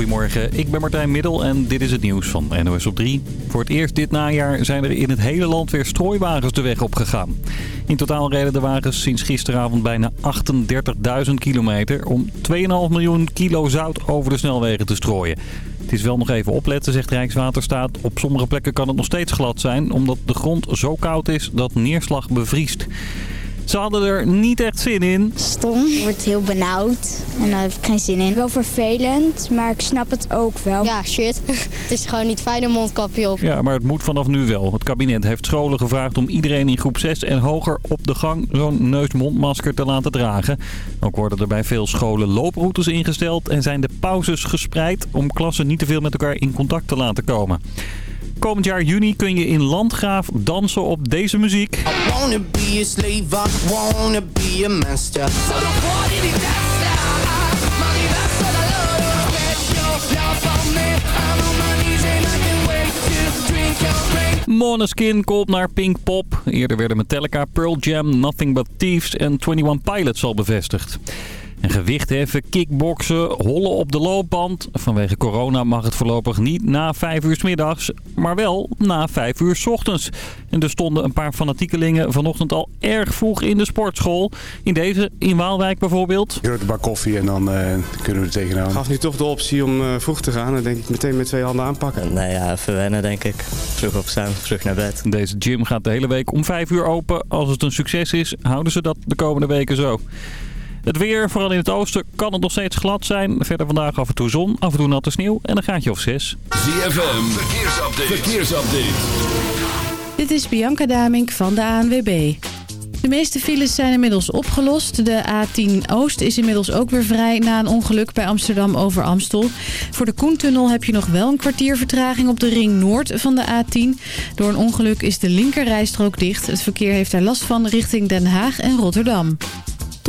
Goedemorgen, ik ben Martijn Middel en dit is het nieuws van NOS op 3. Voor het eerst dit najaar zijn er in het hele land weer strooiwagens de weg opgegaan. In totaal reden de wagens sinds gisteravond bijna 38.000 kilometer... om 2,5 miljoen kilo zout over de snelwegen te strooien. Het is wel nog even opletten, zegt Rijkswaterstaat. Op sommige plekken kan het nog steeds glad zijn... omdat de grond zo koud is dat neerslag bevriest. Ze hadden er niet echt zin in. Stom. Ik word heel benauwd en daar heb ik geen zin in. Wel vervelend, maar ik snap het ook wel. Ja, shit. het is gewoon niet fijn een mondkapje op. Ja, maar het moet vanaf nu wel. Het kabinet heeft scholen gevraagd om iedereen in groep 6 en hoger op de gang zo'n neusmondmasker te laten dragen. Ook worden er bij veel scholen looproutes ingesteld en zijn de pauzes gespreid om klassen niet te veel met elkaar in contact te laten komen. Komend jaar juni kun je in Landgraaf dansen op deze muziek. Måneskin komt naar Pinkpop. Eerder werden Metallica, Pearl Jam, Nothing But Thieves en 21 Pilots al bevestigd. En gewichtheffen, kickboksen, hollen op de loopband. Vanwege corona mag het voorlopig niet na 5 uur s middags, maar wel na 5 uur s ochtends. En er stonden een paar fanatiekelingen vanochtend al erg vroeg in de sportschool. In deze, in Waalwijk bijvoorbeeld. Rook een bak koffie en dan eh, kunnen we er tegenaan. gaf nu toch de optie om eh, vroeg te gaan. Dan denk ik meteen met twee handen aanpakken. Nee, ja, even wennen denk ik. Vroeg opstaan, vroeg naar bed. Deze gym gaat de hele week om 5 uur open. Als het een succes is, houden ze dat de komende weken zo. Het weer, vooral in het oosten, kan het nog steeds glad zijn. Verder vandaag af en toe zon, af en toe natte sneeuw en een gaatje of zes. ZFM, verkeersupdate. verkeersupdate. Dit is Bianca Damink van de ANWB. De meeste files zijn inmiddels opgelost. De A10 Oost is inmiddels ook weer vrij na een ongeluk bij Amsterdam over Amstel. Voor de Koentunnel heb je nog wel een kwartier vertraging op de ring Noord van de A10. Door een ongeluk is de linkerrijstrook dicht. Het verkeer heeft daar last van richting Den Haag en Rotterdam.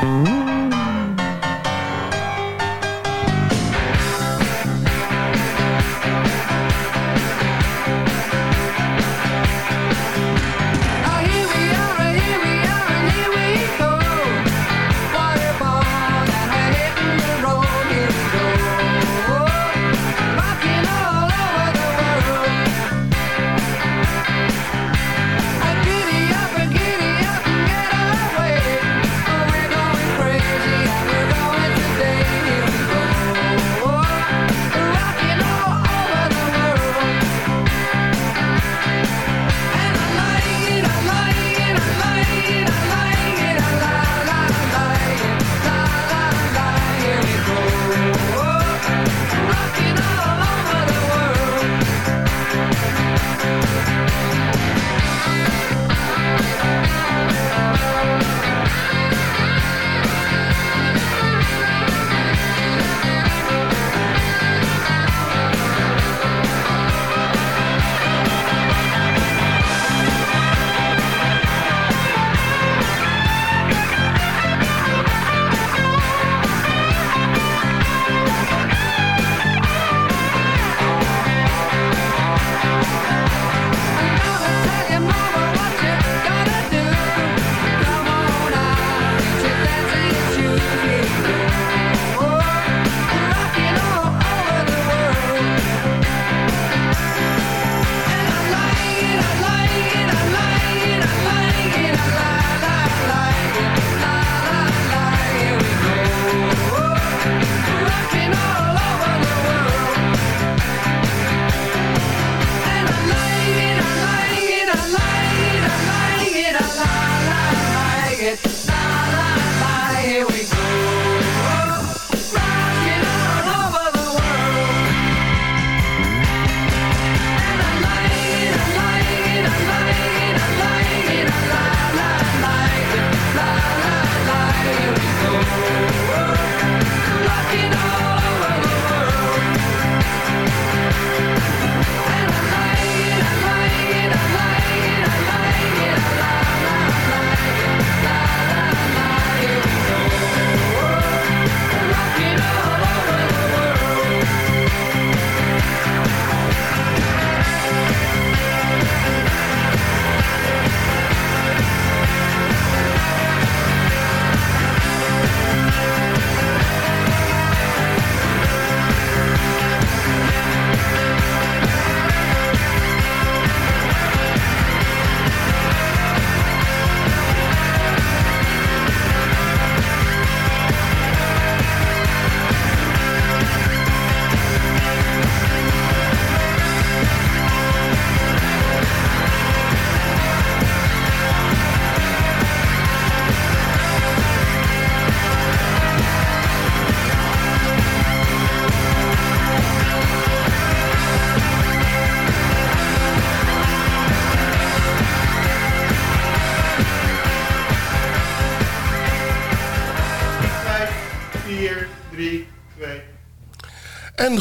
Mm-hmm.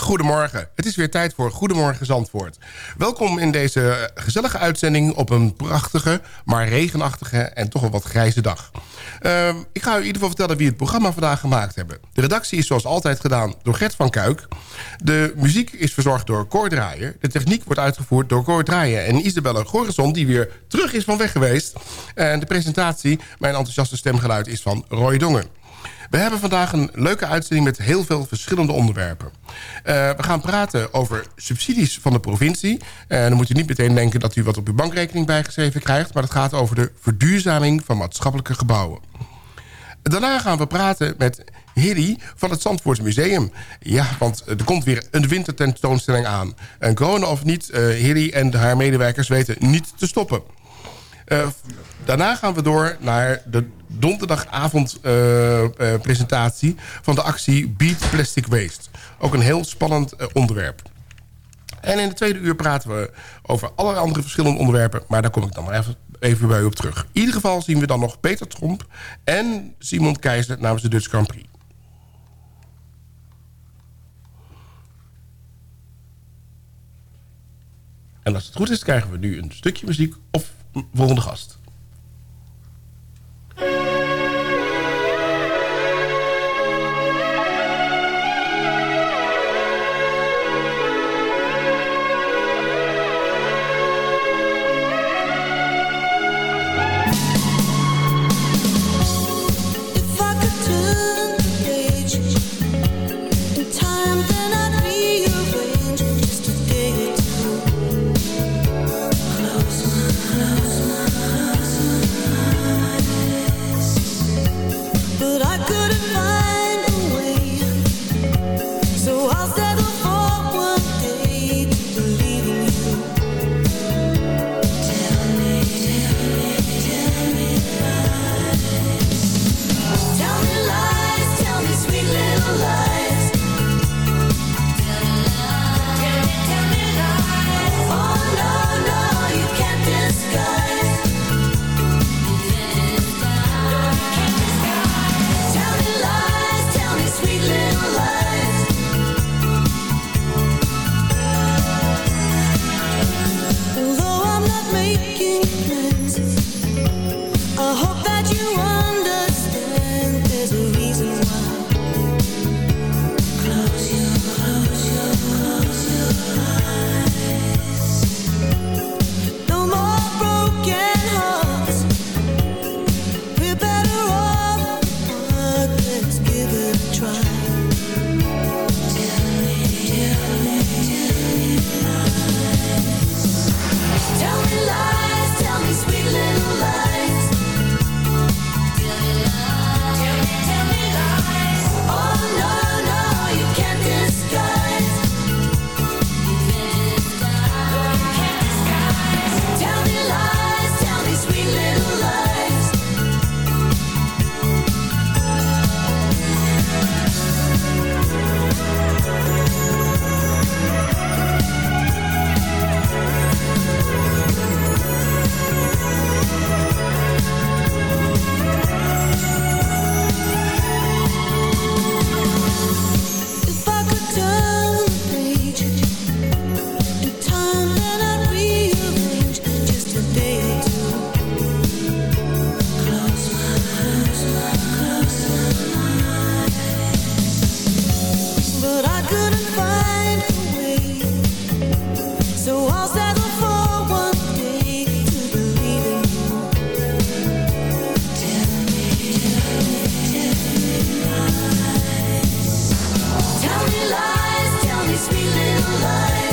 Goedemorgen. Het is weer tijd voor Goedemorgen Zandvoort. Welkom in deze gezellige uitzending op een prachtige, maar regenachtige en toch wel wat grijze dag. Uh, ik ga u in ieder geval vertellen wie het programma vandaag gemaakt hebben. De redactie is zoals altijd gedaan door Gert van Kuik. De muziek is verzorgd door Cor. De techniek wordt uitgevoerd door Cor Draaier en Isabelle Gorison... die weer terug is van weg geweest. En de presentatie, mijn enthousiaste stemgeluid, is van Roy Dongen. We hebben vandaag een leuke uitzending met heel veel verschillende onderwerpen. Uh, we gaan praten over subsidies van de provincie. En uh, dan moet u niet meteen denken dat u wat op uw bankrekening bijgeschreven krijgt... maar het gaat over de verduurzaming van maatschappelijke gebouwen. Daarna gaan we praten met Hilly van het Zandvoorts Museum. Ja, want er komt weer een wintertentoonstelling aan. En corona of niet, uh, Hilly en haar medewerkers weten niet te stoppen. Daarna gaan we door naar de donderdagavond uh, uh, presentatie van de actie Beat Plastic Waste. Ook een heel spannend onderwerp. En in de tweede uur praten we over allerlei andere verschillende onderwerpen. Maar daar kom ik dan maar even, even bij u op terug. In ieder geval zien we dan nog Peter Tromp en Simon Keizer namens de Dutch Grand Prix. En als het goed is, krijgen we nu een stukje muziek of volgende gast. She's feeling alive.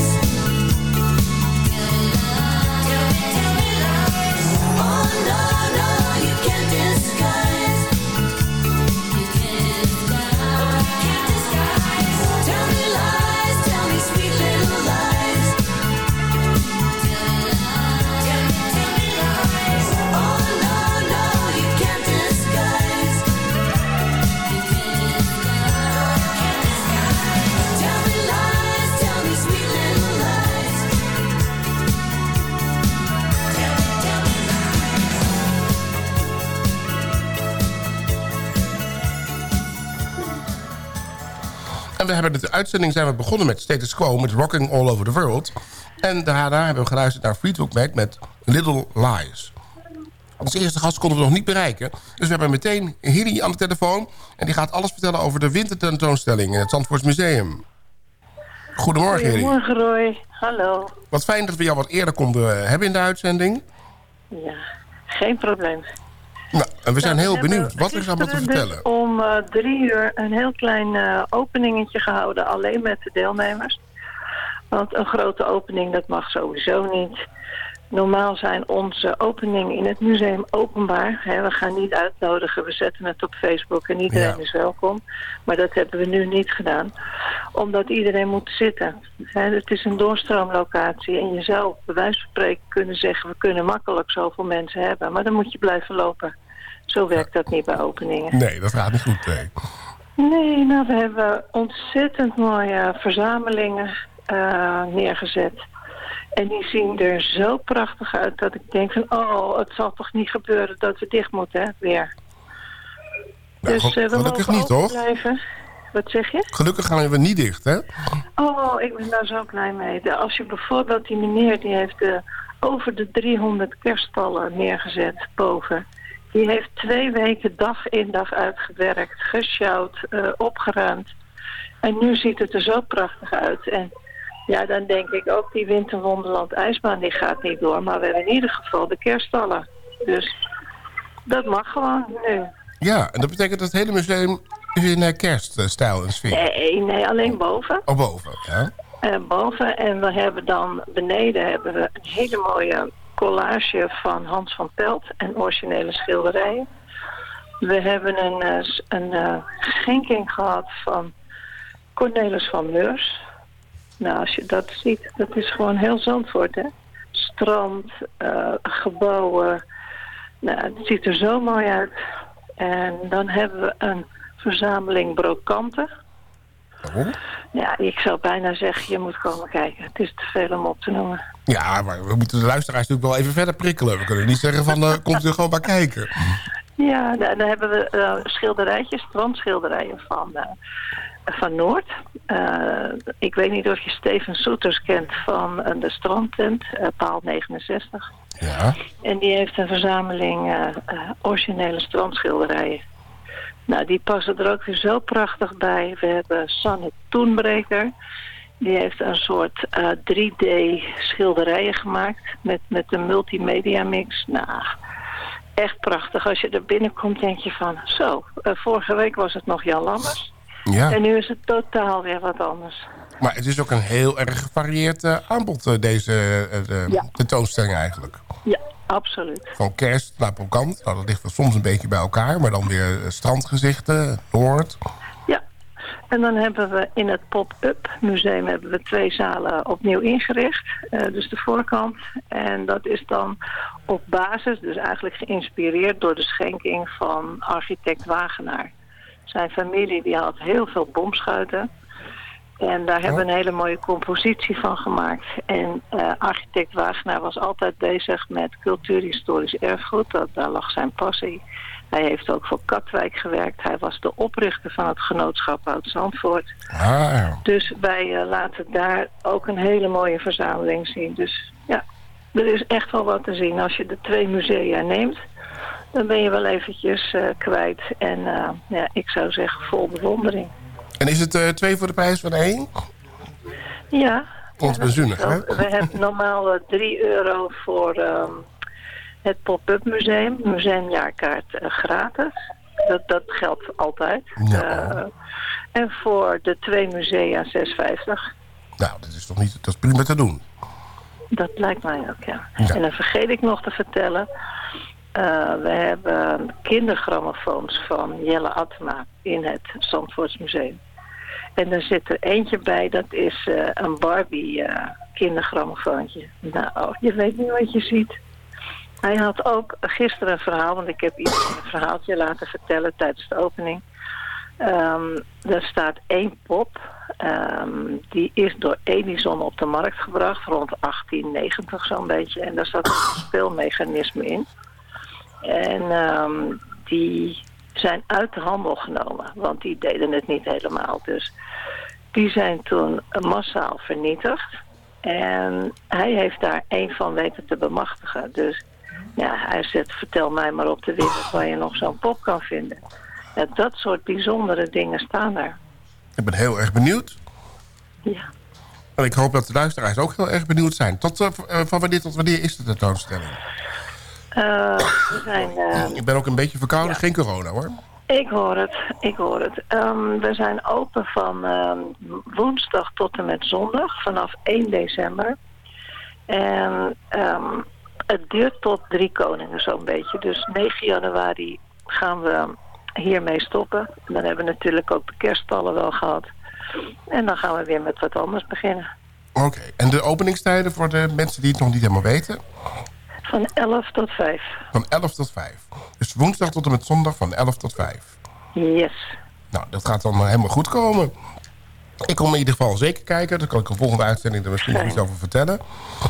En we hebben de uitzending zijn we begonnen met Status Quo... met Rocking All Over the World. En daarna hebben we geluisterd naar Fleetwood Mac met Little Lies. Als eerste gast konden we nog niet bereiken. Dus we hebben meteen Hilly aan de telefoon. En die gaat alles vertellen over de wintertentoonstelling... in het Zandvoorts Museum. Goedemorgen, Hilly. Goedemorgen, Roy. Hallo. Wat fijn dat we jou wat eerder konden hebben in de uitzending. Ja, geen probleem. Nou, en we zijn Nou, heel benieuwd. Wat is er allemaal te gisteren vertellen? Dus om eh, drie uur een heel klein eh, openingetje gehouden, alleen met de deelnemers. Want een grote opening, dat mag sowieso niet. Normaal zijn onze openingen in het museum openbaar. Hè, we gaan niet uitnodigen, we zetten het op Facebook en iedereen Ja. is welkom. Maar dat hebben we nu niet gedaan. Omdat iedereen moet zitten. Hè, het is een doorstroomlocatie en je zou bij wijze van spreken kunnen zeggen... we kunnen makkelijk zoveel mensen hebben, maar dan moet je blijven lopen. Zo werkt dat niet bij openingen. Nee, dat gaat niet goed. Nee. Nee, nou, we hebben ontzettend mooie verzamelingen eh, neergezet. En die zien er zo prachtig uit dat ik denk van... oh, het zal toch niet gebeuren dat we dicht moeten, hè, weer. Nou, dus eh, we gelukkig mogen niet, toch? blijven. Wat zeg je? Gelukkig gaan we niet dicht, hè? Oh, ik ben daar zo blij mee. De- Als je bijvoorbeeld die meneer die heeft eh, over de 300 kerststallen neergezet boven. Die heeft twee weken dag in dag uitgewerkt, gesjouwd, eh, opgeruimd. En nu ziet het er zo prachtig uit. En ja, dan denk ik ook die Winterwonderland ijsbaan die gaat niet door. Maar we hebben in ieder geval de kerststallen. Dus dat mag gewoon nu. Ja, en dat betekent dat het hele museum in eh, kerststijl en sfeer. Nee, nee, alleen boven. Oh, boven, ja. eh, boven. En we hebben dan beneden hebben we een hele mooie collage van Hans van Pelt en originele schilderijen. We hebben een, eh, een eh, schenking gehad van Cornelis van Meurs. Nou, als je dat ziet, dat is gewoon heel Zandvoort, hè? Strand, eh, gebouwen. Nou, het ziet er zo mooi uit. En dan hebben we een verzameling brokanten. Ja, ik zou bijna zeggen, je moet komen kijken. Het is te veel om op te noemen. Ja, maar we moeten de luisteraars natuurlijk wel even verder prikkelen. We kunnen niet zeggen van, eh, komt u gewoon maar kijken. Ja, daar, daar hebben we eh, schilderijtjes, strandschilderijen van, eh, van Noord. Ik weet niet of je Steven Soeters kent van de strandtent, paal 69. Ja. En die heeft een verzameling originele strandschilderijen. Nou, die passen er ook weer zo prachtig bij. We hebben Sanne Toenbreker. Die heeft een soort eh, 3D schilderijen gemaakt met, met een multimedia mix. Nou, echt prachtig. Als je er binnenkomt denk je van, zo, eh, vorige week was het nog Jan Lammers. Ja. En nu is het totaal weer wat anders. Maar het is ook een heel erg gevarieerd eh, aanbod, eh, deze eh, de Ja. tentoonstelling eigenlijk. Ja, absoluut. Van kerst naar Brokant. Nou, dat ligt soms een beetje bij elkaar. Maar dan weer eh, strandgezichten, Noord. Ja, en dan hebben we in het pop-up museum hebben we twee zalen opnieuw ingericht. Eh, dus de voorkant. En dat is dan op basis, dus eigenlijk geïnspireerd door de schenking van architect Wagenaar. Zijn familie die had heel veel bomschuiten. En daar hebben we een hele mooie compositie van gemaakt. En eh, architect Wagenaar was altijd bezig met cultuurhistorisch erfgoed. Dat, daar lag zijn passie. Hij heeft ook voor Katwijk gewerkt. Hij was de oprichter van het genootschap Oud-Zandvoort. Ah, Dus wij eh, laten daar ook een hele mooie verzameling zien. Dus ja, er is echt wel wat te zien. Als je de twee musea neemt, dan ben je wel eventjes eh, kwijt. En ja, ik zou zeggen vol bewondering. En is het eh, twee voor de prijs van één? Ja. Ontsbenzunig, hè? We hebben normaal eh, 3 euro voor ehm, het pop-up museum. Museumjaarkaart eh, gratis. Dat, dat geldt altijd. Eh, en voor de twee musea 6,50. Nou, dat is toch niet... Dat is prima te doen. Dat lijkt mij ook, ja. En dan vergeet ik nog te vertellen... eh, we hebben kindergrammofoons van Jelle Atma in het Zandvoortsmuseum. En er zit er eentje bij, dat is eh, een Barbie eh kindergrammofoontje. Nou, je weet niet wat je ziet. Hij had ook gisteren een verhaal, want ik heb iemand een verhaaltje laten vertellen tijdens de opening. Ehm, er staat één pop, ehm, die is door Edison op de markt gebracht, rond 1890 zo'n beetje. En daar zat een speelmechanisme in. En ehm, die zijn uit de handel genomen, want die deden het niet helemaal. Dus Die zijn toen massaal vernietigd. En hij heeft daar één van weten te bemachtigen. Dus ja, hij zegt, vertel mij maar op de wereld waar je nog zo'n pop kan vinden. Ja, dat soort bijzondere dingen staan er. Ik ben heel erg benieuwd. Ja. En ik hoop dat de luisteraars ook heel erg benieuwd zijn. Tot, uh, van wanneer tot wanneer is de tentoonstelling? We zijn, uh, ik ben ook een beetje verkouden, ja. geen corona hoor. Ik hoor het, ik hoor het. Um, we zijn open van um, woensdag tot en met zondag, vanaf 1 december. En um, het duurt tot drie koningen zo'n beetje. Dus 9 januari gaan we hiermee stoppen. En dan hebben we natuurlijk ook de kerstballen wel gehad. En dan gaan we weer met wat anders beginnen. Oké, okay. en de openingstijden voor de mensen die het nog niet helemaal weten? Van 11 tot 5. Van 11 tot 5. Dus woensdag tot en met zondag van 11 tot 5. Yes. Nou, dat gaat dan helemaal goed komen. Ik kom in ieder geval zeker kijken. Dan kan ik de volgende uitzending er misschien fijn. iets over vertellen.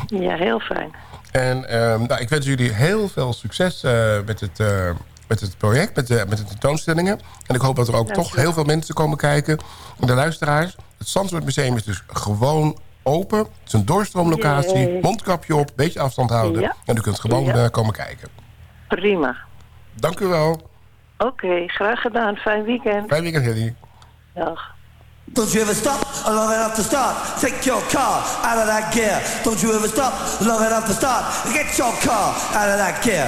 Ja, heel fijn. En um, nou, ik wens jullie heel veel succes uh, met het... Uh, met het project, met de, met de tentoonstellingen. En ik hoop dat er ook toch heel veel mensen komen kijken. En de luisteraars. Het Zandvoort Museum is dus gewoon open. Het is een doorstroomlocatie. Mondkapje op, beetje afstand houden. Ja. En u kunt gewoon ja. uh, komen kijken. Prima. Dank u wel. Oké, okay, graag gedaan. Fijn weekend. Fijn weekend, Hilly. Dag. Don't you ever stop long enough to start. Take your car out of that gear. Don't you ever stop long enough to start. Get your car out of that gear.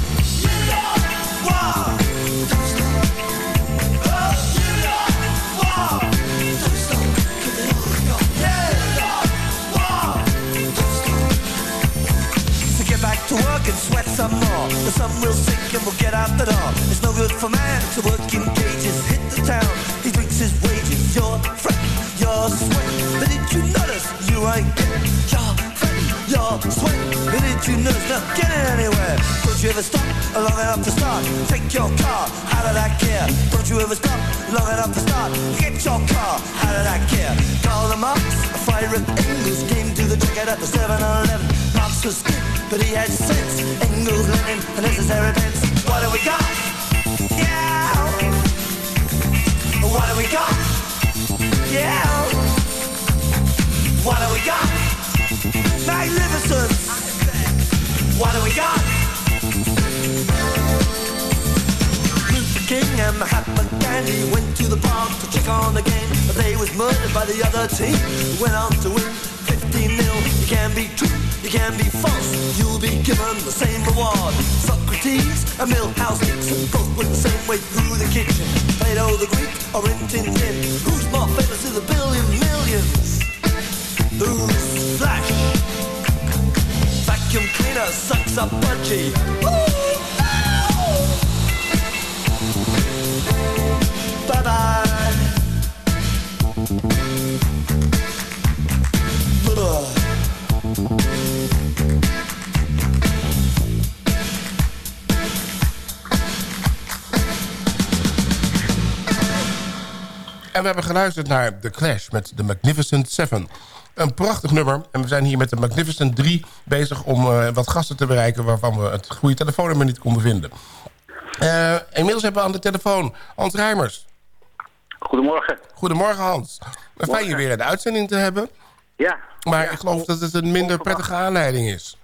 sweat some more. The sun will sink and we'll get out the door. It's no good for man to work in cages. Hit the town, he drinks his wages. You're fret, you're sweat. But did you notice you ain't getting your fret, your sweat? But did you notice not getting anywhere? Don't you ever stop long enough to start? Take your car out of that gear. Don't you ever stop long enough to start? Get your car out of that gear. Call the Marx, a fire at Engels came to the checkout at the 7-Eleven. Marx was good, but he had sense. Engels, Lenin, the necessary pence. What do we got? Yeah. What do we got? Yeah. What do we got? Magnificent. What do we got? King and Mahatma Gandhi went to the park to check on the game. But they was murdered by the other team. Went on to win 15 nil. You can be true, you can be false. You'll be given the same reward. Socrates and Milhouse Nixon both went the same way through the kitchen. Plato the Greek or Tin Tin. Who's more famous in the billion millions? Who's Flash? Vacuum cleaner sucks up budgie. We hebben geluisterd naar The Clash met The Magnificent Seven. Een prachtig nummer. En we zijn hier met de Magnificent 3 bezig om eh, wat gasten te bereiken... waarvan we het goede telefoonnummer niet konden vinden. Eh, inmiddels hebben we aan de telefoon Hans Rijmers. Goedemorgen. Goedemorgen Hans. Fijn je weer in de uitzending te hebben. Ja. Maar ik geloof dat het een minder prettige aanleiding is.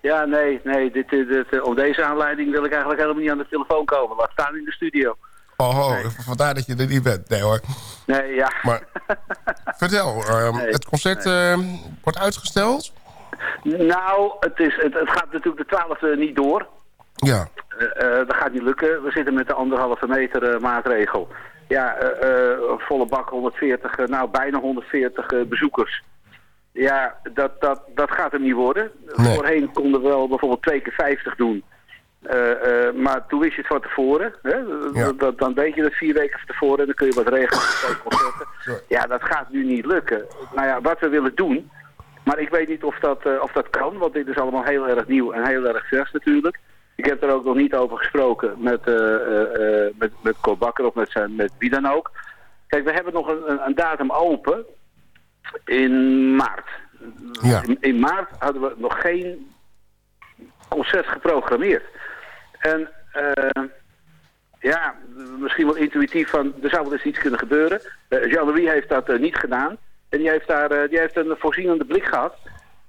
Ja, nee, nee. Dit, dit, dit, om deze aanleiding wil ik eigenlijk helemaal niet aan de telefoon komen. Laat staan in de studio. Oh, oh vandaar dat je er niet bent. Nee hoor. Nee, ja. Maar vertel, ehm, het concert ehm, wordt uitgesteld? Nou, het, is, het, het gaat natuurlijk de twaalfde niet door. Ja. Eh, eh, dat gaat niet lukken. We zitten met de anderhalve meter eh, maatregel. Ja, volle bak 140, eh, nou bijna 140 eh, bezoekers. Ja, dat, dat, dat gaat er niet worden. Voorheen konden we wel bijvoorbeeld twee keer 50 doen. Eh, eh, maar toen wist je het van tevoren. Hè? Dat- dat- dan weet je het vier weken van tevoren en dan kun je wat regelen. Ja, dat gaat nu niet lukken. Nou ja, wat we willen doen... Maar ik weet niet of dat, eh, of dat kan, want dit is allemaal heel erg nieuw en heel erg vers natuurlijk. Ik heb er ook nog niet over gesproken met, eh, met, met Cor Bakker of met, zijn, met wie dan ook. Kijk, we hebben nog een, een- datum open in maart. In, in maart hadden we nog geen concert geprogrammeerd. En eh, ja, misschien wel intuïtief van, er zou wel eens iets kunnen gebeuren. Eh, Jean-Louis heeft dat eh, niet gedaan. En die heeft, daar, die heeft een voorzienende blik gehad.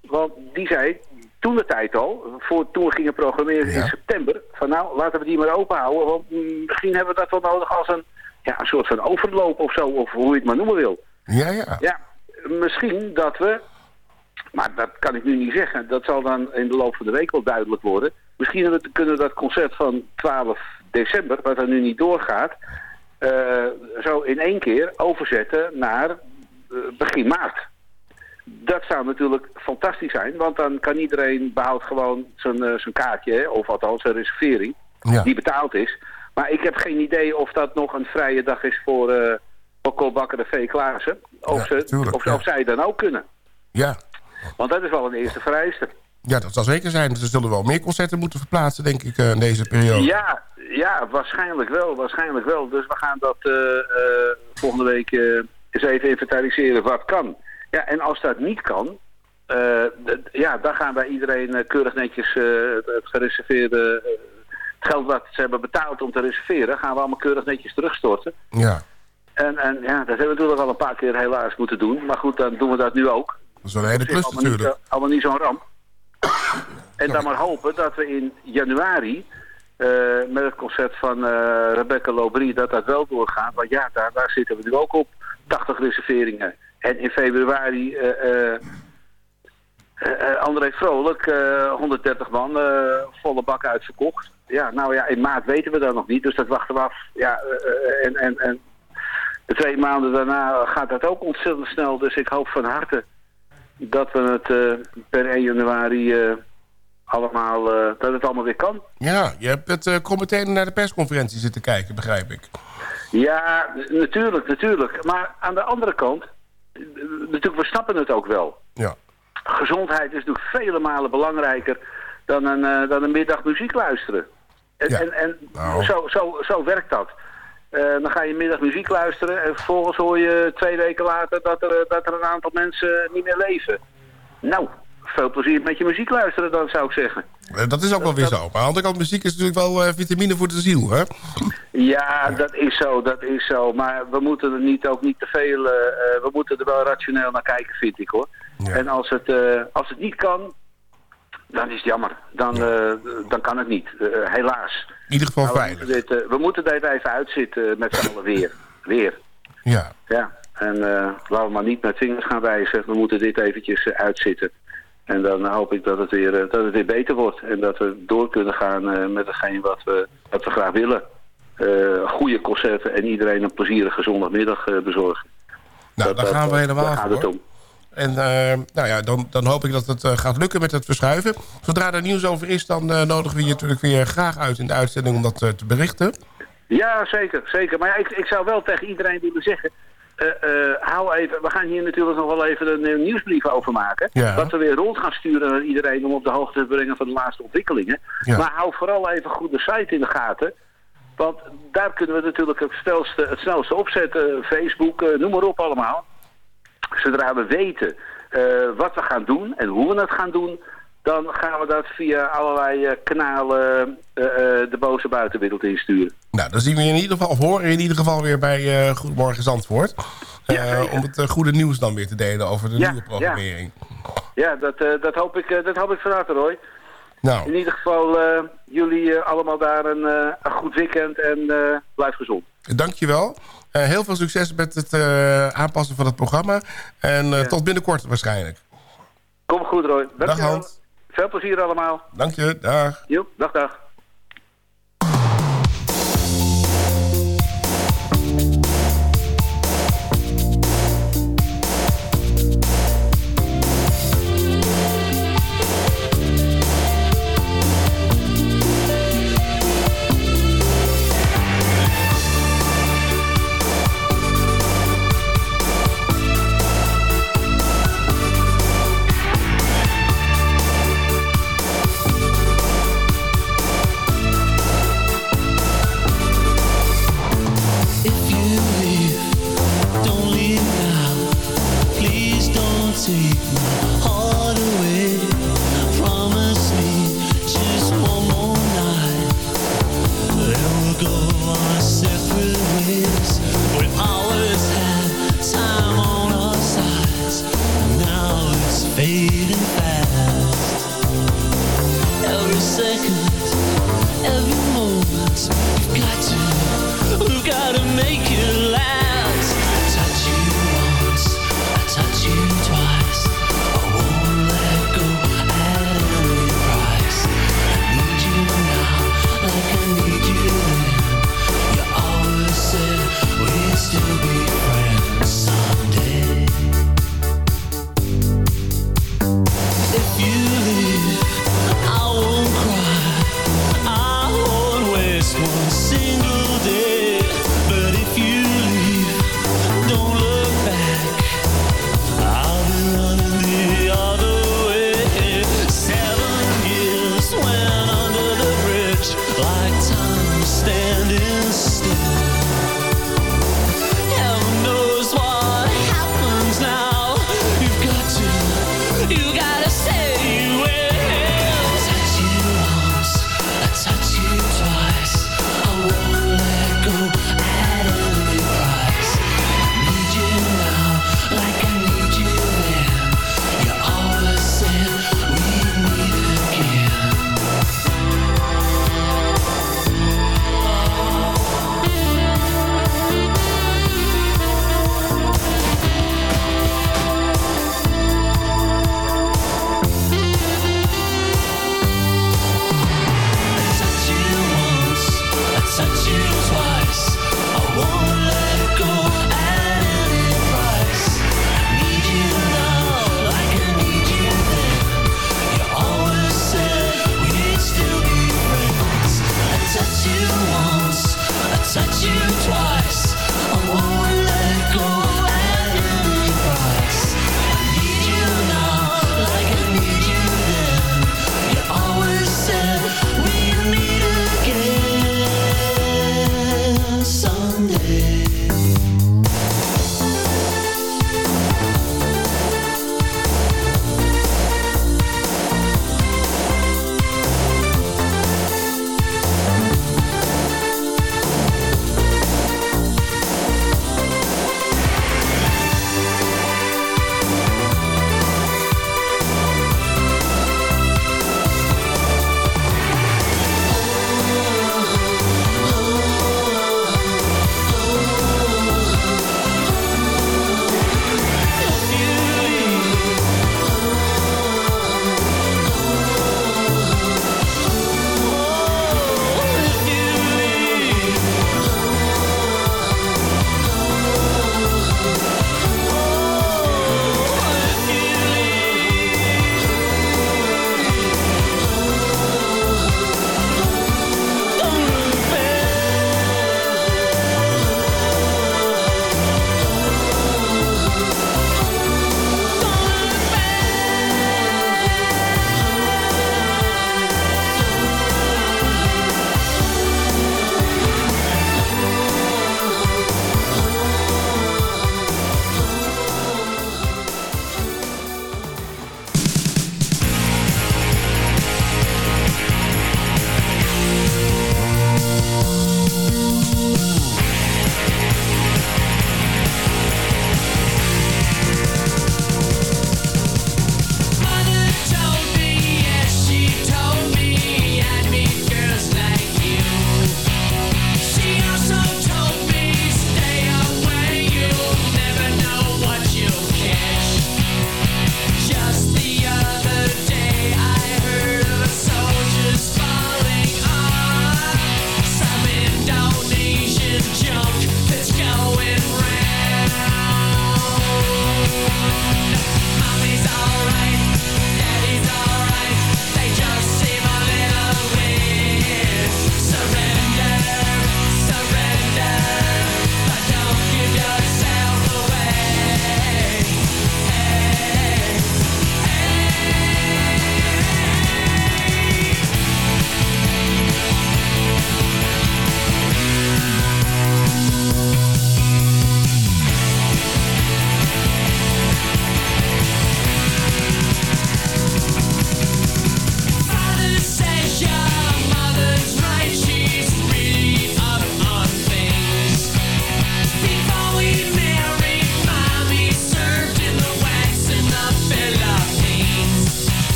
Want die zei, toen de tijd al, voor, toen we gingen programmeren in september... van nou, laten we die maar open houden. Want mm, misschien hebben we dat wel nodig als een, ja, een soort van overloop of zo. Of hoe je het maar noemen wil. Ja, ja. Ja, misschien dat we... Maar dat kan ik nu niet zeggen. Dat zal dan in de loop van de week wel duidelijk worden. Misschien kunnen we dat concert van 12 december, wat er nu niet doorgaat... eh, zo in één keer overzetten naar eh, begin maart. Dat zou natuurlijk fantastisch zijn, want dan kan iedereen behoudt gewoon zijn, eh, zijn kaartje, hè, of althans zijn reservering, die betaald is. Maar ik heb geen idee of dat nog een vrije dag is voor, voor Kolbakker en V. Klaassen. Of, ze, of, of zij dan ook kunnen. Ja. Want dat is wel een eerste vereiste. ja, dat zal zeker zijn. Er zullen wel meer concerten moeten verplaatsen, denk ik, eh, in deze periode. Ja, ja, waarschijnlijk wel, waarschijnlijk wel. Dus we gaan dat eh, eh, volgende week eens even inventariseren wat kan. Ja, en als dat niet kan, ja, dan gaan wij iedereen keurig netjes het, gereserveerde het geld wat ze hebben betaald om te reserveren, gaan we allemaal keurig netjes terugstorten. Ja, En, en ja, dat hebben we natuurlijk al een paar keer helaas moeten doen. Maar goed, dan doen we dat nu ook. Dat is wel een hele klus niet natuurlijk. zo- allemaal niet zo'n ramp. En dan maar hopen dat we in januari eh, met het concert van eh, Rebecca Lobrie dat dat wel doorgaat. Want ja, daar, daar zitten we nu ook op. 80 reserveringen. En in februari eh, André Vrolijk, eh, 130 man, volle bak uitverkocht. Ja, nou ja, in maart weten we dat nog niet, dus dat wachten we af. Ja, en, en, en de twee maanden daarna gaat dat ook ontzettend snel. Dus ik hoop van harte dat we het eh, per 1 januari eh, allemaal, eh, dat het allemaal weer kan. Ja, je hebt het uh, meteen naar de persconferentie zitten kijken, begrijp ik. Ja, natuurlijk, natuurlijk. Maar aan de andere kant, natuurlijk, we snappen het ook wel. Ja. Gezondheid is natuurlijk vele malen belangrijker dan een, dan een middag muziek luisteren. En, Ja. en, en Nou. zo, zo, zo werkt dat. Eh, dan ga je middag muziek luisteren en vervolgens hoor je twee weken later dat er, eh, dat er een aantal mensen niet meer leven. Nou, veel plezier met je muziek luisteren dan, zou ik zeggen. Eh, Dat is ook wel weer zo. Maar aan de andere kant, muziek is natuurlijk wel vitamine voor de ziel, hè? Ja, dat is zo, dat is zo. Maar we moeten er niet, ook niet te veel... we moeten er wel rationeel naar kijken, vind ik, hoor. En als het, als het niet kan, dan is het jammer. Dan, eh, dan kan het niet, eh, helaas. In ieder geval Maar we moeten, dit, eh, we moeten dit even uitzitten met z'n allen weer. Weer. Ja. Ja, en eh, laten we maar niet met vingers gaan wijzen. We moeten dit eventjes eh, uitzitten. En dan hoop ik dat het, weer, eh, dat het weer beter wordt. En dat we door kunnen gaan eh, met hetgeen wat we, wat we graag willen. Eh, goede concerten en iedereen een plezierige zondagmiddag eh, bezorgen. Nou, daar gaan we helemaal daar gaat het voor. En eh, nou ja, dan, dan hoop ik dat het eh, gaat lukken met het verschuiven. Zodra er nieuws over is, dan eh, nodigen we je natuurlijk weer graag uit in de uitzending om dat te berichten. Ja, zeker, zeker. Maar ja, ik, ik zou wel tegen iedereen willen zeggen... hou even, we gaan hier natuurlijk nog wel even een, nieuwsbrief over maken. Ja. Dat we weer rond gaan sturen naar iedereen om op de hoogte te brengen van de laatste ontwikkelingen. Ja. Maar hou vooral even goed de site in de gaten. Want daar kunnen we natuurlijk het snelste, het snelste opzetten. Facebook, noem maar op allemaal. Zodra we weten eh, wat we gaan doen en hoe we het gaan doen... dan gaan we dat via allerlei eh, kanalen eh, de boze buitenwereld insturen. Nou, dan zien we je in ieder geval, of horen in ieder geval weer bij Goedemorgen Zandvoort. Eh, om het goede nieuws dan weer te delen over de Ja, nieuwe programmering. Ja, dat, dat, hoop ik, dat hoop ik van harte, Roy. Nou, In ieder geval, jullie allemaal daar een, een goed weekend en blijf gezond. dankjewel. Eh heel veel succes met het eh, aanpassen van het programma. En eh, tot binnenkort waarschijnlijk. Kom goed, Roy. Dag Dankjewel. Hans. Veel plezier allemaal. Dank je, dag. Jo, dag, dag.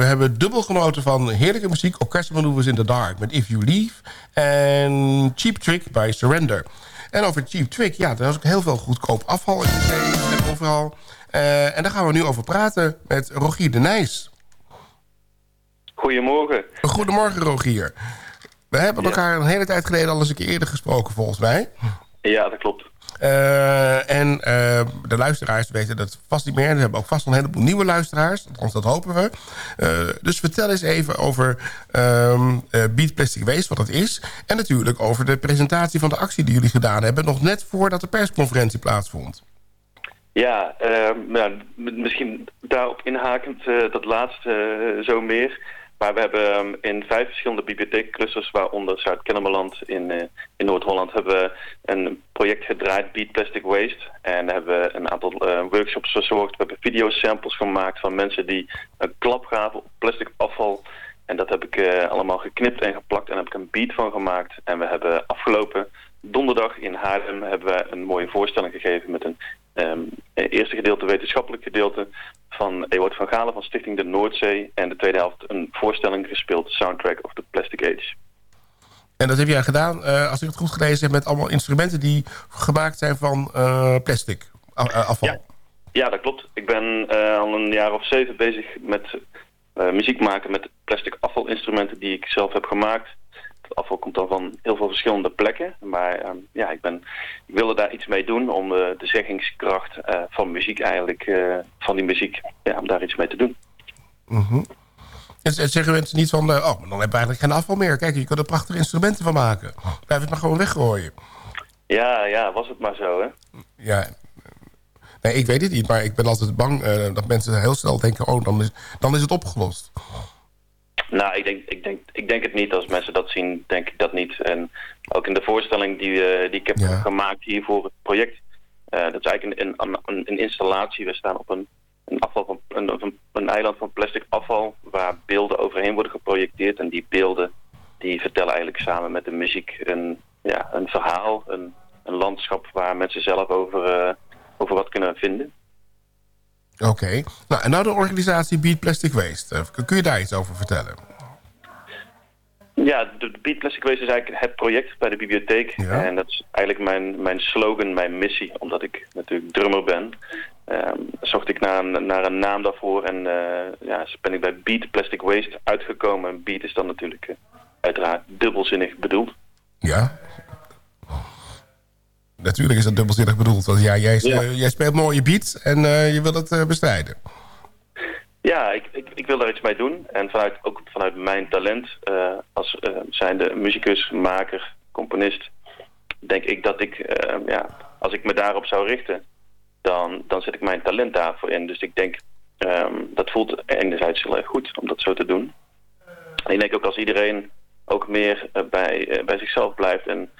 We hebben dubbel genoten van heerlijke muziek... Orkestmanoeuvres in the Dark met If You Leave... en Cheap Trick bij Surrender. En over Cheap Trick, ja, er is ook heel veel goedkoop afval in de zee en overal. Eh, en daar gaan we nu over praten met Rogier de Nijs. Goedemorgen. Goedemorgen, Rogier. We hebben elkaar een hele tijd geleden al eens een keer eerder gesproken, volgens mij. Ja, dat klopt. Uh, en uh, de luisteraars weten dat vast niet meer. We hebben ook vast een heleboel nieuwe luisteraars. Althans, dat hopen we. Uh, dus vertel eens even over um, Beat Plastic Waste, wat dat is. En natuurlijk over de presentatie van de actie die jullie gedaan hebben... nog net voordat de persconferentie plaatsvond. Ja, nou, misschien daarop inhakend dat laatste zo meer... Maar we hebben um, in vijf verschillende bibliotheekclusters, waaronder Zuid-Kennemerland in, uh, in Noord-Holland, hebben we een project gedraaid, Beat Plastic Waste. En hebben we een aantal uh, workshops verzorgd. We hebben videosamples gemaakt van mensen die een klap gaven op plastic afval. En dat heb ik uh, allemaal geknipt en geplakt en heb ik een beat van gemaakt. En we hebben afgelopen donderdag in Haarlem hebben we een mooie voorstelling gegeven met een um, eerste gedeelte wetenschappelijk gedeelte van Ewart van Galen van Stichting de Noordzee. En de tweede helft een voorstelling gespeeld, Soundtrack of the Plastic Age. En dat heb jij gedaan, uh, als ik het goed gelezen heb, met allemaal instrumenten die gemaakt zijn van uh, plastic afval. Ja. ja. dat klopt. Ik ben uh, al een jaar of zeven bezig met muziek maken met plastic afvalinstrumenten die ik zelf heb gemaakt. Afval komt dan van heel veel verschillende plekken. Maar uh, ja, ik, ben, ik wilde daar iets mee doen om uh, de zeggingskracht uh, van muziek eigenlijk, van die muziek, ja, om daar iets mee te doen. Mm -hmm. En zeggen mensen niet van, oh, dan hebben we eigenlijk geen afval meer. Kijk, je kan er prachtige instrumenten van maken. Blijf het maar gewoon weggooien. Ja, ja, was het maar zo, hè? Ja, nee, ik weet het niet, maar ik ben altijd bang dat mensen heel snel denken, oh, dan is, dan is het opgelost. Nou, ik denk, ik, denk, ik denk het niet. Als mensen dat zien, denk ik dat niet. En ook in de voorstelling die, uh, die ik heb ja. gemaakt hier voor het project... Uh, dat is eigenlijk een, een, een, installatie. We staan op een, een, afval van, een, een eiland van plastic afval... waar beelden overheen worden geprojecteerd. En die beelden die vertellen eigenlijk samen met de muziek een, ja, een verhaal... Een, een landschap waar mensen zelf over, uh, over wat kunnen vinden. Oké. Okay. Nou, en nou de organisatie Beat Plastic Waste. Kun je daar iets over vertellen? Ja, de Beat Plastic Waste is eigenlijk het project bij de bibliotheek. Ja. En dat is eigenlijk mijn, mijn slogan, mijn missie. Omdat ik natuurlijk drummer ben, um, zocht ik naar een, naar een naam daarvoor. En uh, ja, ben ik bij Beat Plastic Waste uitgekomen. En Beat is dan natuurlijk uh, uiteraard dubbelzinnig bedoeld. Ja, Natuurlijk is dat dubbelzinnig bedoeld. Want ja, jij, ja. Uh, jij speelt mooie beats en uh, je wil het uh, bestrijden. Ja, ik, ik, ik, wil daar iets mee doen. En vanuit, ook vanuit mijn talent als zijnde muzikus, maker, componist... denk ik dat ik, ja, als ik me daarop zou richten... dan, dan zet ik mijn talent daarvoor in. Dus ik denk, um, dat voelt enerzijds heel erg goed om dat zo te doen. En ik denk ook als iedereen ook meer bij, bij zichzelf blijft... en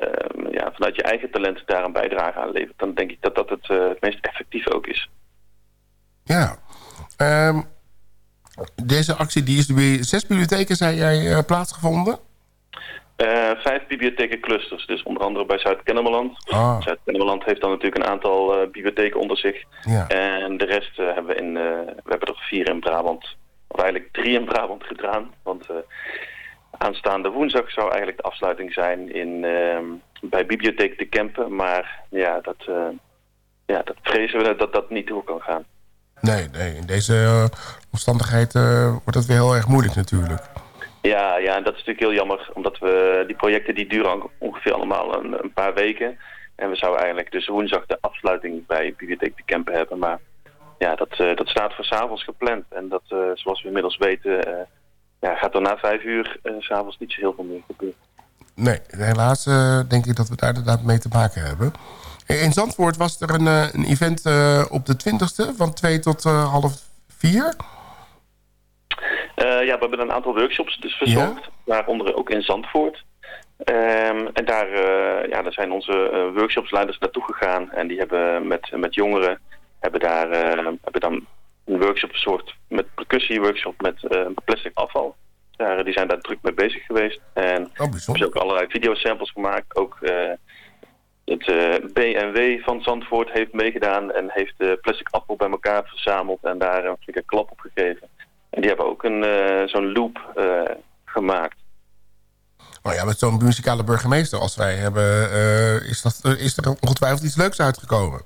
uh, ja, vanuit je eigen talent daar een bijdrage aan levert... dan denk ik dat dat het, uh, het meest effectief ook is. Ja. Um, deze actie die is bij zes bibliotheken, zei jij, uh, plaatsgevonden? vijf bibliothekenclusters, dus onder andere bij Zuid-Kennemerland. Ah. Zuid-Kennemerland heeft dan natuurlijk een aantal bibliotheken onder zich. Ja. En de rest hebben we in, we hebben er vier in Brabant, of eigenlijk drie in Brabant gedaan. Want Aanstaande woensdag zou eigenlijk de afsluiting zijn in, uh, bij Bibliotheek de Kempen. Maar ja, dat, uh, ja, dat vrezen we dat dat niet door kan gaan. Nee, nee in deze uh, omstandigheid uh, wordt het weer heel erg moeilijk natuurlijk. Ja, ja, en dat is natuurlijk heel jammer. Omdat we die projecten die duren ongeveer allemaal een, een paar weken. En we zouden eigenlijk dus woensdag de afsluiting bij Bibliotheek de Kempen hebben. Maar ja, dat, dat staat voor s'avonds gepland. En dat, zoals we inmiddels weten ja, gaat er na vijf uur uh, s'avonds niet zo heel veel meer gebeuren. Nee, helaas uh, denk ik dat we daar inderdaad mee te maken hebben. In Zandvoort was er een, een event op de 20e van 2 tot half 4. ja, we hebben een aantal workshops dus verzorgd. Ja? Waaronder ook in Zandvoort. Um, en daar, ja, daar zijn onze workshopsleiders naartoe gegaan. En die hebben met, met jongeren hebben daar, hebben dan een workshop verzorgd met percussieworkshop met uh, plastic afval. Die zijn daar druk mee bezig geweest. En oh, hebben ze ook allerlei videosamples gemaakt. Ook uh, het uh, BMW van Zandvoort heeft meegedaan en heeft plastic afval bij elkaar verzameld en daar een flinke klap op gegeven. En die hebben ook een eh, zo'n loop eh, gemaakt. Nou ja, met zo'n muzikale burgemeester als wij hebben... eh, is, dat, eh, is er ongetwijfeld iets leuks uitgekomen.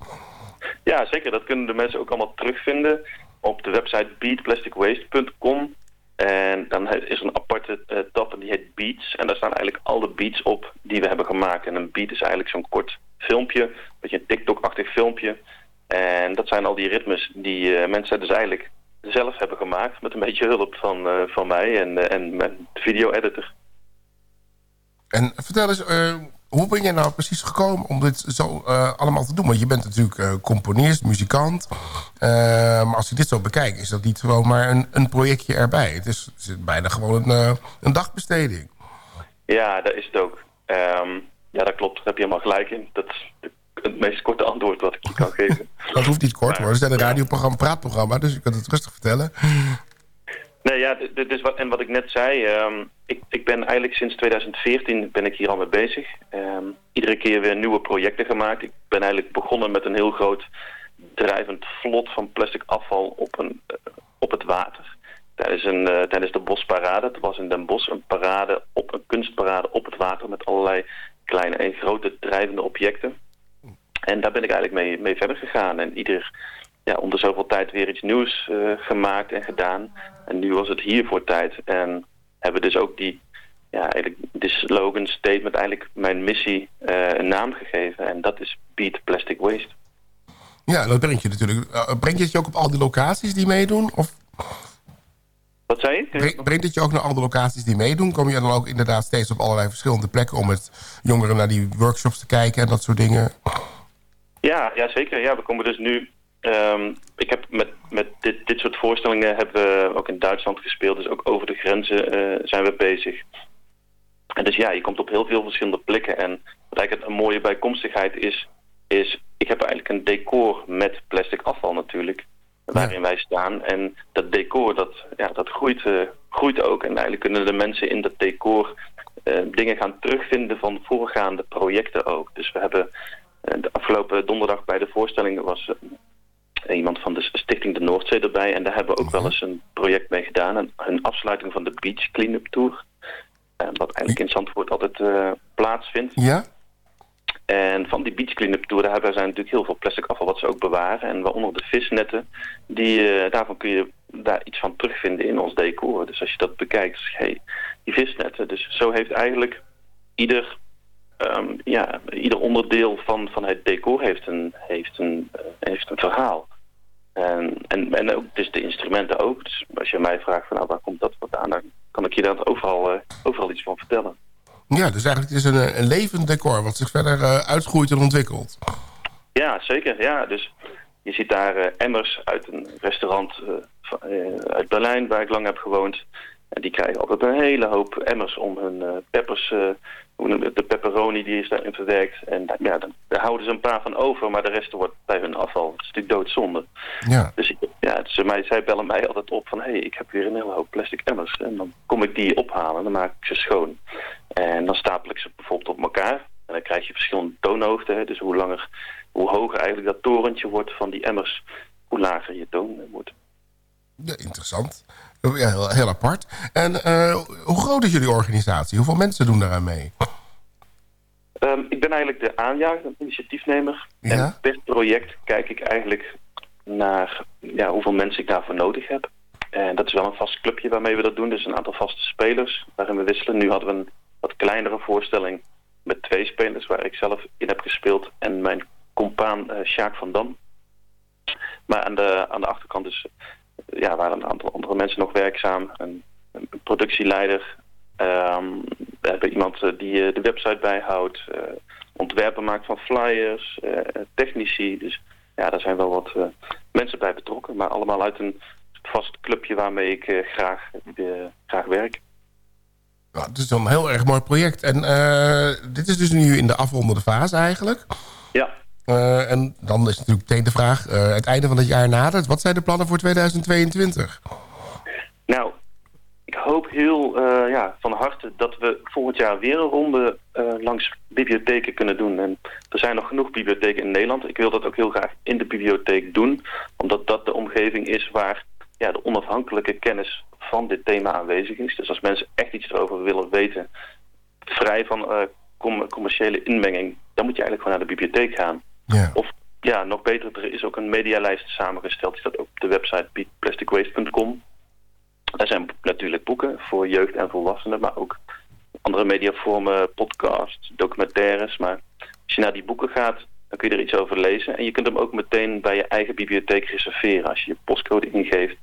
Ja, zeker. Dat kunnen de mensen ook allemaal terugvinden op de website beatplasticwaste.com. En dan is er een aparte eh, tab en die heet Beats. En daar staan eigenlijk al de beats op die we hebben gemaakt. En een beat is eigenlijk zo'n kort filmpje, een beetje een TikTok-achtig filmpje. En dat zijn al die ritmes die eh, mensen dus eigenlijk zelf hebben gemaakt. Met een beetje hulp van, eh, van mij en, en mijn video-editor. En vertel eens, hoe ben je nou precies gekomen om dit zo eh, allemaal te doen? Want je bent natuurlijk eh, componist, muzikant. Eh, maar als je dit zo bekijkt, is dat niet gewoon maar een, een projectje erbij. Het is, het is bijna gewoon een, een dagbesteding. Ja, dat is het ook. Ehm, ja, dat klopt. Daar heb je helemaal gelijk in. Dat is het meest korte antwoord wat ik je kan geven. Dat hoeft niet kort hoor. Het is een radioprogramma, praatprogramma, dus je kunt het rustig vertellen. Nee, ja, is wat, en wat ik net zei, ehm, ik, ik ben eigenlijk sinds 2014 ben ik hier al mee bezig. Ehm, iedere keer weer nieuwe projecten gemaakt. Ik ben eigenlijk begonnen met een heel groot drijvend vlot van plastic afval op, een, eh, op het water. Tijdens, een, eh, tijdens de bosparade, het was in Den Bosch een parade, op, een kunstparade op het water met allerlei kleine en grote drijvende objecten. En daar ben ik eigenlijk mee, mee verder gegaan. En ieder, ja, onder zoveel tijd weer iets nieuws eh, gemaakt en gedaan. En nu was het hiervoor tijd. En hebben dus ook die, ja, eigenlijk de slogan statement, eigenlijk mijn missie eh, een naam gegeven. En dat is Beat Plastic Waste. Ja, dat brengt je natuurlijk. eh, brengt het je ook op al die locaties die meedoen? Of Wat zei je? bre- brengt het je ook naar al de locaties die meedoen? Kom je dan ook inderdaad steeds op allerlei verschillende plekken... om met jongeren naar die workshops te kijken en dat soort dingen? Ja, ja zeker. Ja, we komen dus nu... ehm, ik heb met, met dit, dit soort voorstellingen hebben we ook in Duitsland gespeeld. Dus ook over de grenzen eh, zijn we bezig. En dus ja, je komt op heel veel verschillende plekken. En wat eigenlijk een mooie bijkomstigheid is... is ik heb eigenlijk een decor met plastic afval natuurlijk. Waarin wij staan. En dat decor, dat, ja, dat groeit, eh, groeit ook. En eigenlijk kunnen de mensen in dat decor eh, dingen gaan terugvinden van voorgaande projecten ook. Dus we hebben de afgelopen donderdag bij de voorstelling was iemand van de Stichting de Noordzee erbij. En daar hebben we ook wel eens een project mee gedaan. Een, een afsluiting van de Beach Cleanup Tour. Eh, wat eigenlijk in Zandvoort altijd eh, plaatsvindt. Ja? En van die beach cleanup tour, daar hebben zij natuurlijk heel veel plastic afval wat ze ook bewaren. En waaronder de visnetten, die, eh, daarvan kun je daar iets van terugvinden in ons decor. Dus als je dat bekijkt, hey, die visnetten. Dus zo heeft eigenlijk ieder, ehm, ja, ieder onderdeel van, van het decor heeft een, heeft een, eh, heeft een verhaal. En, en, en ook, dus de instrumenten ook. Dus als je mij vraagt van nou, waar komt dat vandaan, dan kan ik je daar overal, eh, overal iets van vertellen. Ja, dus eigenlijk het is een, een levend decor... wat zich verder eh, uitgroeit en ontwikkelt. Ja, zeker. Ja, dus je ziet daar emmers uit een restaurant van- uit Berlijn, waar ik lang heb gewoond. En die krijgen altijd een hele hoop emmers om hun eh, peppers, eh, het, de pepperoni die is daarin verwerkt. En ja, daar houden ze een paar van over, maar de rest wordt bij hun afval. Dat is natuurlijk doodzonde. Ja. Dus ja, ze mij, zij bellen mij altijd op van, hé, hey, ik heb weer een hele hoop plastic emmers. En dan kom ik die ophalen en dan maak ik ze schoon. En dan stapel ik ze bijvoorbeeld op elkaar. En dan krijg je verschillende toonhoogten. Hè? Dus hoe langer, hoe hoger eigenlijk dat torentje wordt van die emmers, hoe lager je toon moet. Ja, interessant. Ja, heel, heel apart. En eh, hoe groot is jullie organisatie? Hoeveel mensen doen daaraan mee? Ehm, ik ben eigenlijk de aanjager, de initiatiefnemer. Ja? En per project kijk ik eigenlijk naar ja, hoeveel mensen ik daarvoor nodig heb. En dat is wel een vast clubje waarmee we dat doen. Dus een aantal vaste spelers waarin we wisselen. Nu hadden we een wat kleinere voorstelling met twee spelers waar ik zelf in heb gespeeld. En mijn compaan eh Sjaak van Dam. Maar aan de, aan de achterkant dus, ja, waren een aantal andere mensen nog werkzaam. Een, een productieleider. Ehm, we hebben iemand eh, die eh, de website bijhoudt. eh, ontwerpen maakt van flyers. technici. Dus ja, daar zijn wel wat mensen bij betrokken. Maar allemaal uit een vast clubje waarmee ik graag, graag werk. Nou, het is een heel erg mooi project. En dit is dus nu in de afrondende fase eigenlijk. Ja. Eh, en dan is natuurlijk meteen de vraag, eh, het einde van het jaar nadert. Wat zijn de plannen voor 2022? Nou, ik hoop heel eh, ja, van harte dat we volgend jaar weer een ronde langs bibliotheken kunnen doen. En er zijn nog genoeg bibliotheken in Nederland. Ik wil dat ook heel graag in de bibliotheek doen. Omdat dat de omgeving is waar ja, de onafhankelijke kennis van dit thema aanwezig is. Dus als mensen echt iets erover willen weten, vrij van com- commerciële inmenging, dan moet je eigenlijk gewoon naar de bibliotheek gaan. Ja. Of ja, nog beter, er is ook een medialijst samengesteld. Die staat op de website beatplasticwaste.com. Daar zijn natuurlijk boeken voor jeugd en volwassenen, maar ook andere mediavormen, podcasts, documentaires. Maar als je naar die boeken gaat, dan kun je er iets over lezen. En je kunt hem ook meteen bij je eigen bibliotheek reserveren. Als je je postcode ingeeft,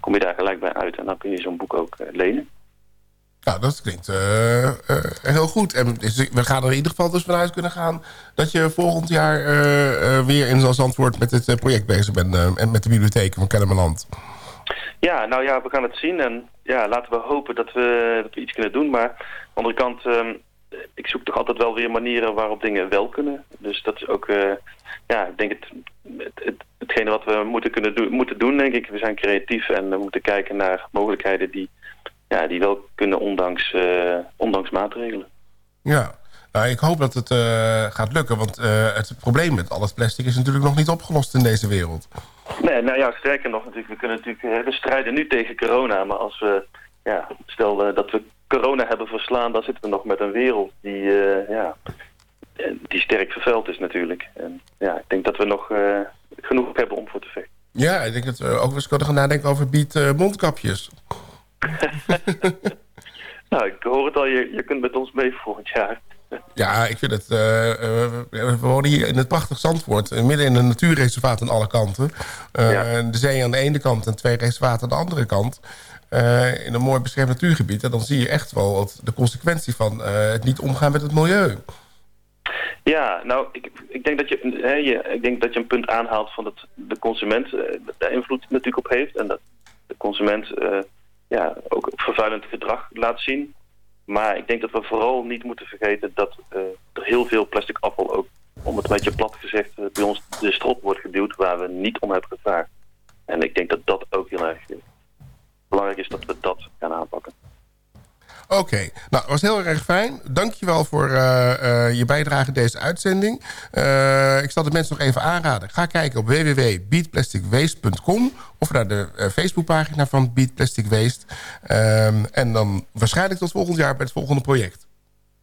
kom je daar gelijk bij uit. En dan kun je zo'n boek ook eh, lenen. Nou, dat klinkt eh, eh, heel goed. En we gaan er in ieder geval dus vanuit kunnen gaan... dat je volgend jaar eh, weer in Zandvoort met het project bezig bent... en met de bibliotheken van Kennemerland. Ja, nou ja, we gaan het zien. En ja, laten we hopen dat we, iets kunnen doen. Maar aan de andere kant, ehm, ik zoek toch altijd wel weer manieren waarop dingen wel kunnen. Dus dat is ook, ja, ik denk het, het, het, hetgene wat we moeten, kunnen doen, moeten doen, denk ik. We zijn creatief en we moeten kijken naar mogelijkheden die, ja, die wel kunnen ondanks, eh, ondanks maatregelen. Ja, nou, ik hoop dat het eh, gaat lukken. Want eh, het probleem met al het plastic is natuurlijk nog niet opgelost in deze wereld. Nee, nou ja, sterker nog natuurlijk, we kunnen natuurlijk, we strijden nu tegen corona, maar als we, ja, stel dat we corona hebben verslaan, dan zitten we nog met een wereld die, ja, die sterk vervuild is natuurlijk. En ja, ik denk dat we nog genoeg hebben om voor te vechten. Ja, ik denk dat we ook eens kunnen gaan nadenken over bied eh, mondkapjes. Nou, ik hoor het al, je, je kunt met ons mee volgend jaar. Ja, ik vind het... eh, eh, we wonen hier in het prachtig Zandvoort. eh, Midden in een natuurreservaat aan alle kanten. De zee aan de ene kant en twee reservaten aan de andere kant. In een mooi beschermd natuurgebied. En dan zie je echt wel wat de consequentie van het niet omgaan met het milieu. Ja, nou, ik, ik, denk dat je, hè, je, ik denk dat je een punt aanhaalt van dat de consument daar invloed natuurlijk op heeft. En dat de consument ja, ook vervuilend gedrag laat zien. Maar ik denk dat we vooral niet moeten vergeten dat eh, er heel veel plastic afval ook, om het een beetje plat gezegd, eh, bij ons de strop wordt geduwd waar we niet om hebben gevraagd. En ik denk dat dat ook heel erg belangrijk is dat we dat gaan aanpakken. Oké, nou, het was heel erg fijn. Dankjewel voor eh, eh, je bijdrage deze uitzending. Eh, ik zal de mensen nog even aanraden. Ga kijken op www.beatplasticwaste.com of naar de Facebookpagina van Beat Plastic Waste. Ehm, en dan waarschijnlijk tot volgend jaar bij het volgende project.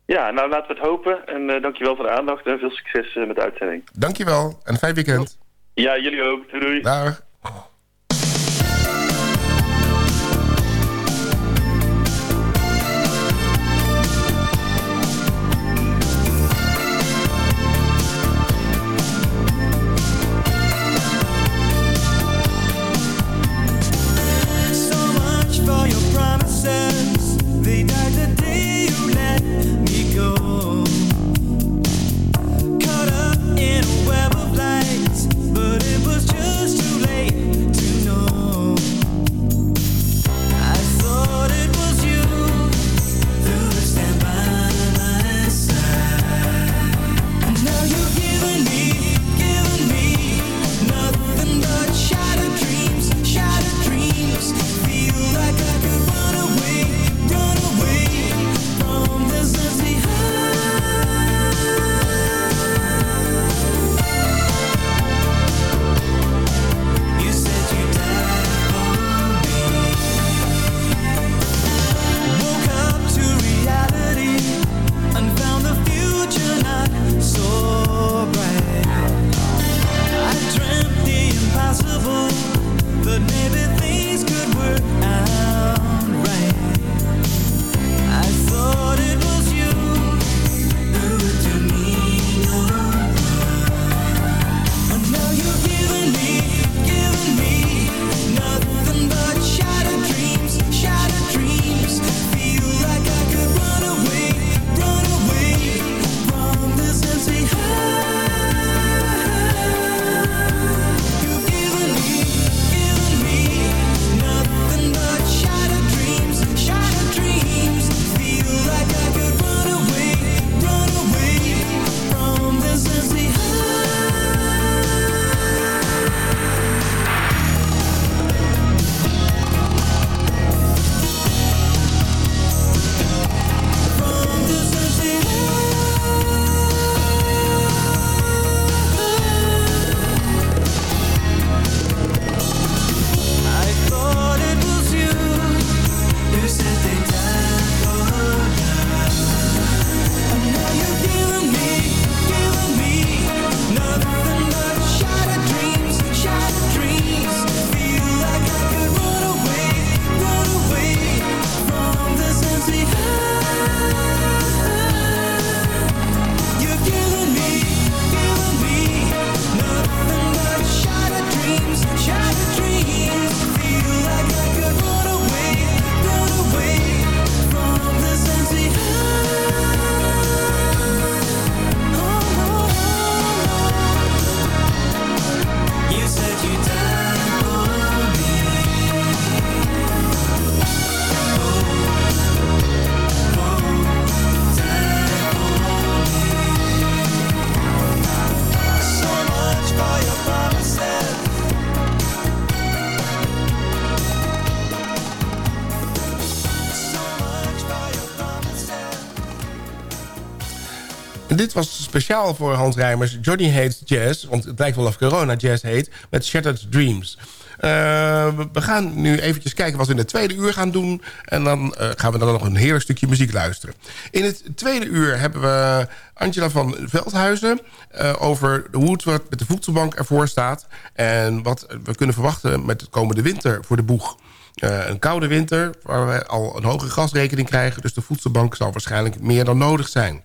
Ja, nou laten we het hopen. En dankjewel voor de aandacht en veel succes met de uitzending. Dankjewel en een fijn weekend. Ja, jullie ook. Doei doei. Dag. Speciaal voor Hans Rijmers. Johnny Hates Jazz, want het lijkt wel of corona jazz heet... met Shattered Dreams. Uh, we gaan nu eventjes kijken wat we in het tweede uur gaan doen. En dan uh, gaan we dan nog een heerlijk stukje muziek luisteren. In het tweede uur hebben we Angela van Veldhuizen... Uh, over hoe het met de voedselbank ervoor staat... en wat we kunnen verwachten met de komende winter voor de boeg. Een koude winter waar we al een hoge gasrekening krijgen... dus de voedselbank zal waarschijnlijk meer dan nodig zijn.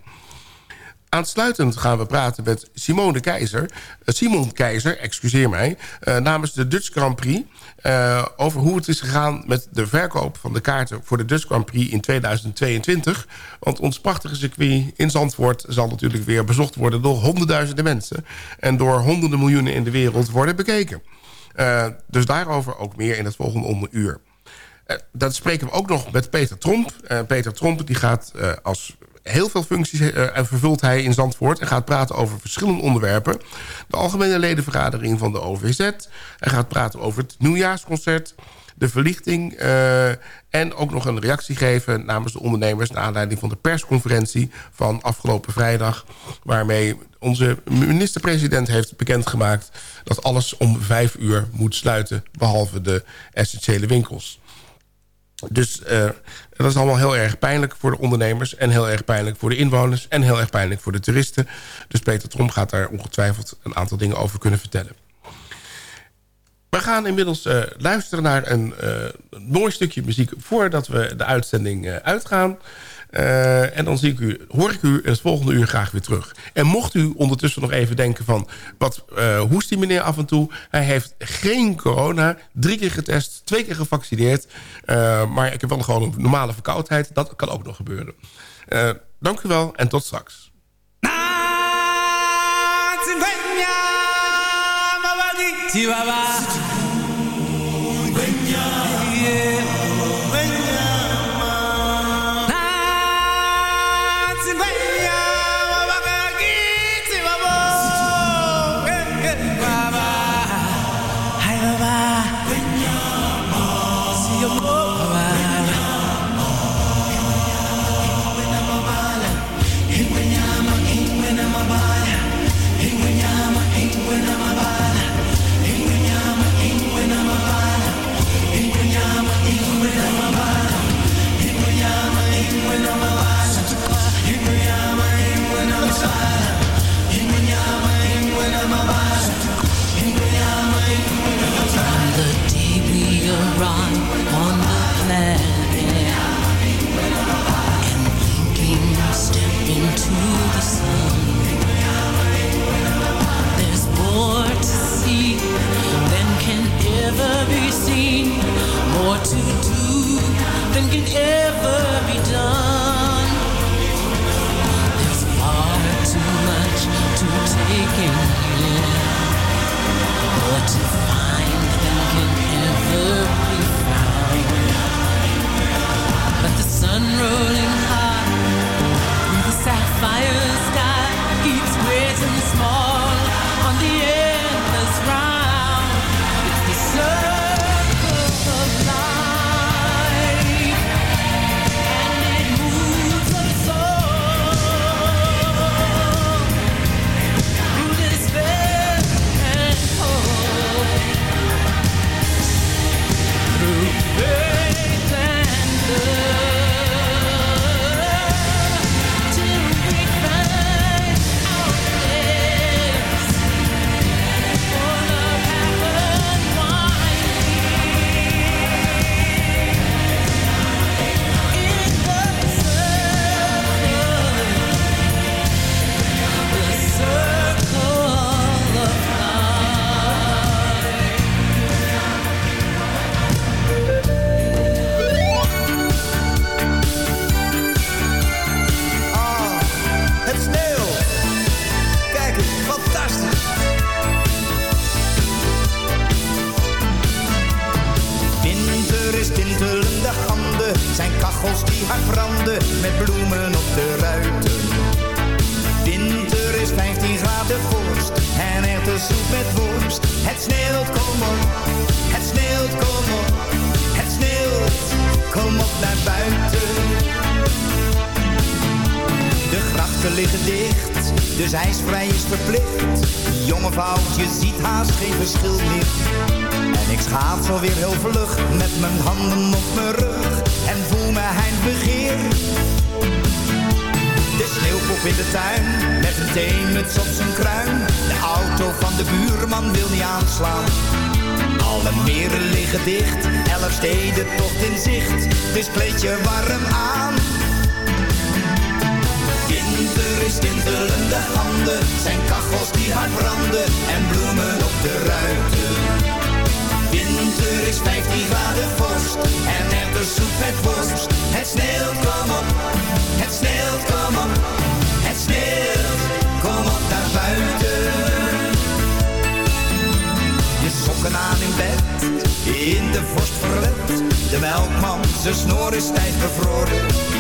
Aansluitend gaan we praten met Simone Keizer, uh, Simon Keizer, excuseer mij... Uh, namens de Dutch Grand Prix... over hoe het is gegaan met de verkoop van de kaarten... voor de Dutch Grand Prix in 2022. Want ons prachtige circuit in Zandvoort... zal natuurlijk weer bezocht worden door honderdduizenden mensen... en door honderden miljoenen in de wereld worden bekeken. Uh, dus daarover ook meer in het volgende onderuur. Uh, dat spreken we ook nog met Peter Tromp. Uh, Peter Tromp die gaat als heel veel functies vervult hij in Zandvoort... en gaat praten over verschillende onderwerpen. De algemene ledenvergadering van de OVZ. Hij gaat praten over het nieuwjaarsconcert de verlichting... Uh, en ook nog een reactie geven namens de ondernemers... naar aanleiding van de persconferentie van afgelopen vrijdag... waarmee onze minister-president heeft bekendgemaakt... dat alles om vijf uur moet sluiten, behalve de essentiële winkels. Dus uh, dat is allemaal heel erg pijnlijk voor de ondernemers... en heel erg pijnlijk voor de inwoners... en heel erg pijnlijk voor de toeristen. Dus Peter Tromp gaat daar ongetwijfeld een aantal dingen over kunnen vertellen. We gaan inmiddels uh, luisteren naar een, een, mooi stukje muziek... voordat we de uitzending uh, uitgaan. en dan zie ik u, hoor ik u het volgende uur graag weer terug. En mocht u ondertussen nog even denken van... wat hoest die meneer af en toe? Hij heeft geen corona, drie keer getest, twee keer gevaccineerd. maar ik heb wel gewoon een normale verkoudheid. Dat kan ook nog gebeuren. dank u wel en tot straks. Liggen dicht dus ijsvrij is verplicht. Jonge fout, je ziet haast geen verschil meer. En ik schaats alweer heel vlug met mijn handen op mijn rug en voel me begeer. De sneeuwpop in de tuin, met een theemuts op zijn kruin. De auto van de buurman wil niet aanslaan. Alle meren liggen dicht, elf steden tocht in zicht. Dus kleed je warm aan. Tintelende handen, zijn kachels die hard branden en bloemen op de ruiten. Winter is 15 graden vorst en soep met worst. Het sneeuwt, kom op, het sneeuwt, kom op, het sneeuwt, kom op naar buiten. Je sokken aan in bed, in de vorst verlet. De melkman, zijn snor is tijd bevroren.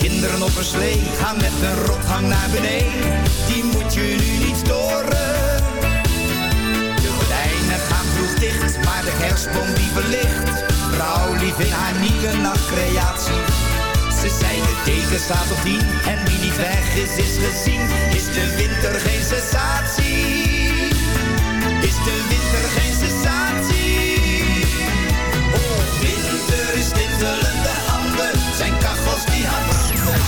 Kinderen op een slee gaan met een rothang naar beneden. Die moet je nu niet storen. De gordijnen gaan vroeg dicht, maar de kerstboom die verlicht vrouw lief in haar nieuwe nachtcreatie. Ze zei de teken staat op tien en wie niet weg is, is gezien. Is de winter geen sensatie? Is de winter geen sensatie? Oh, winter is tintelende